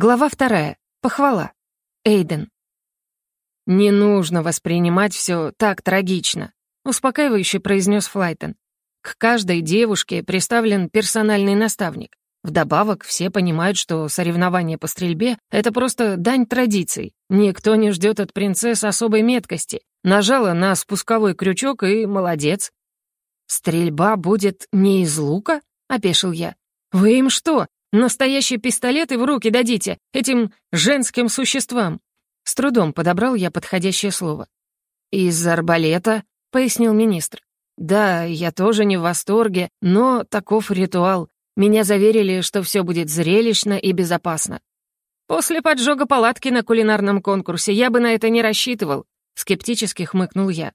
Глава вторая. Похвала. Эйден. «Не нужно воспринимать все так трагично», — успокаивающе произнес Флайтон. «К каждой девушке представлен персональный наставник. Вдобавок, все понимают, что соревнование по стрельбе — это просто дань традиций. Никто не ждет от принцесс особой меткости. Нажала на спусковой крючок и молодец. «Стрельба будет не из лука?» — опешил я. «Вы им что, настоящие пистолеты в руки дадите этим женским существам?» С трудом подобрал я подходящее слово. «Из арбалета», — пояснил министр. «Да, я тоже не в восторге, но таков ритуал. Меня заверили, что все будет зрелищно и безопасно. После поджога палатки на кулинарном конкурсе я бы на это не рассчитывал, скептически хмыкнул я.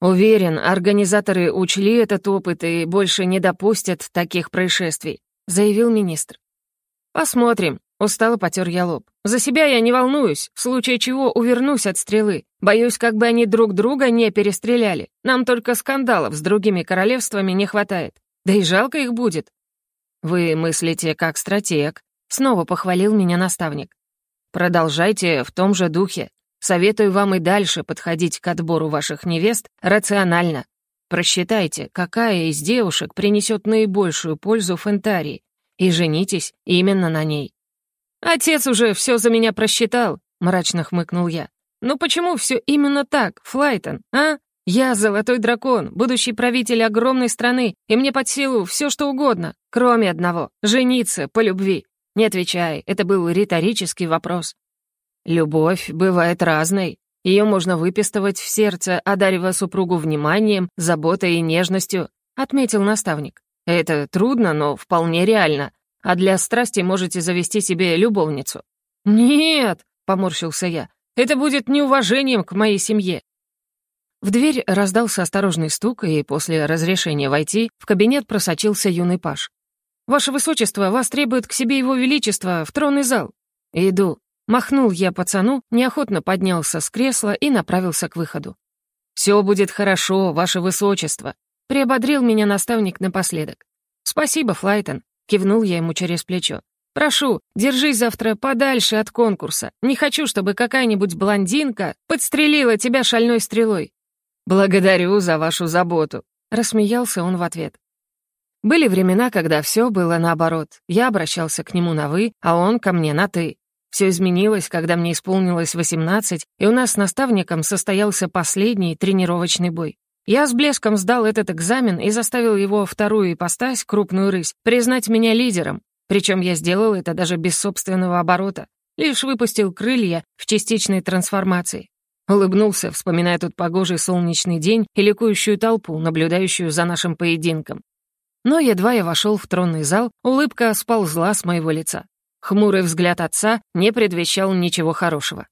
Уверен, организаторы учли этот опыт и больше не допустят таких происшествий, заявил министр. Посмотрим, устало потер я лоб. За себя я не волнуюсь, в случае чего увернусь от стрелы. Боюсь, как бы они друг друга не перестреляли. Нам только скандалов с другими королевствами не хватает. Да и жалко их будет. «Вы мыслите как стратег», — снова похвалил меня наставник. «Продолжайте в том же духе. Советую вам и дальше подходить к отбору ваших невест рационально. Просчитайте, какая из девушек принесет наибольшую пользу Фентарии, и женитесь именно на ней». «Отец уже все за меня просчитал», — мрачно хмыкнул я. «Ну почему все именно так, Флайтон, а? Я золотой дракон, будущий правитель огромной страны, и мне под силу все что угодно, кроме одного — жениться по любви. Не отвечай, это был риторический вопрос. Любовь бывает разной. Ее можно выпистывать в сердце, одаривая супругу вниманием, заботой и нежностью, отметил наставник. Это трудно, но вполне реально. А для страсти можете завести себе любовницу. «Нет», — поморщился я, — «это будет неуважением к моей семье. В дверь раздался осторожный стук, и после разрешения войти в кабинет просочился юный паш. «Ваше Высочество, вас требует к себе его величество в тронный зал». «Иду». Махнул я пацану, неохотно поднялся с кресла и направился к выходу. «Все будет хорошо, Ваше Высочество», — приободрил меня наставник напоследок. «Спасибо, Флайтон», — кивнул я ему через плечо. «Прошу, держись завтра подальше от конкурса. Не хочу, чтобы какая-нибудь блондинка подстрелила тебя шальной стрелой. «Благодарю за вашу заботу», — рассмеялся он в ответ. Были времена, когда все было наоборот. Я обращался к нему на «вы», а он ко мне на «ты». Все изменилось, когда мне исполнилось 18, и у нас с наставником состоялся последний тренировочный бой. Я с блеском сдал этот экзамен и заставил его вторую ипостась, крупную рысь, признать меня лидером. Причем я сделал это даже без собственного оборота. Лишь выпустил крылья в частичной трансформации. Улыбнулся, вспоминая тот погожий солнечный день и ликующую толпу, наблюдающую за нашим поединком. Но едва я вошел в тронный зал, улыбка сползла с моего лица. Хмурый взгляд отца не предвещал ничего хорошего.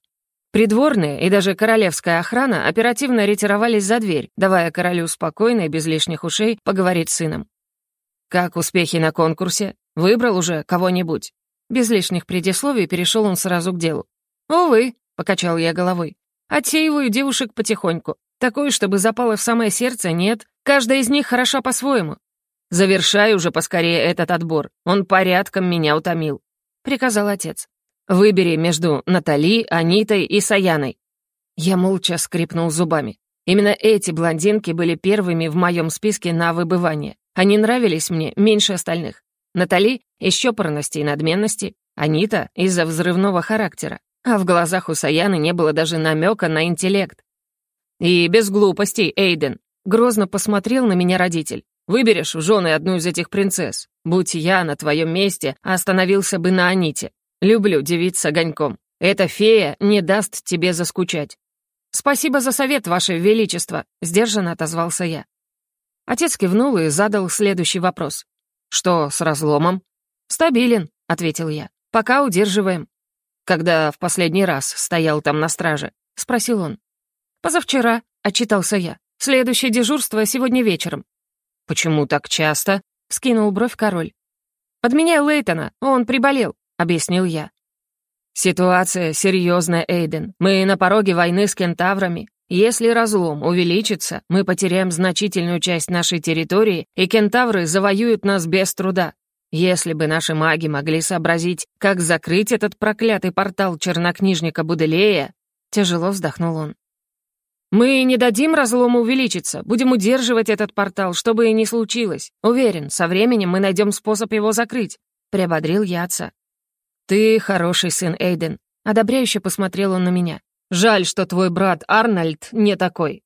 Придворные и даже королевская охрана оперативно ретировались за дверь, давая королю спокойно и без лишних ушей поговорить с сыном. «Как успехи на конкурсе? Выбрал уже кого-нибудь?» Без лишних предисловий перешел он сразу к делу. «Увы», — покачал я головой, Отсеиваю девушек потихоньку. Такой, чтобы запало в самое сердце, нет. Каждая из них хороша по-своему. Завершай уже поскорее этот отбор. Он порядком меня утомил», — приказал отец. «Выбери между Натали, Анитой и Саяной». Я молча скрипнул зубами. Именно эти блондинки были первыми в моем списке на выбывание. Они нравились мне меньше остальных. Натали — из чопорности и надменности, Анита — из-за взрывного характера а в глазах у Саяны не было даже намека на интеллект. «И без глупостей, Эйден», — грозно посмотрел на меня родитель. «Выберешь в жены одну из этих принцесс. Будь я на твоем месте, остановился бы на Аните. Люблю девиц огоньком. Эта фея не даст тебе заскучать». «Спасибо за совет, Ваше Величество», — сдержанно отозвался я. Отец кивнул и задал следующий вопрос. «Что с разломом?» «Стабилен», — ответил я. «Пока удерживаем» когда в последний раз стоял там на страже?» — спросил он. «Позавчера», — отчитался я. «Следующее дежурство сегодня вечером». «Почему так часто?» — скинул бровь король. «Подменяй Лейтона, он приболел», — объяснил я. «Ситуация серьезная, Эйден. Мы на пороге войны с кентаврами. Если разлом увеличится, мы потеряем значительную часть нашей территории, и кентавры завоюют нас без труда. Если бы наши маги могли сообразить, как закрыть этот проклятый портал чернокнижника Буделея, тяжело вздохнул он. Мы не дадим разлому увеличиться, будем удерживать этот портал, что бы и ни случилось. Уверен, со временем мы найдем способ его закрыть», — приободрил я отца. «Ты хороший сын, Эйден», — одобряюще посмотрел он на меня. «Жаль, что твой брат Арнольд не такой».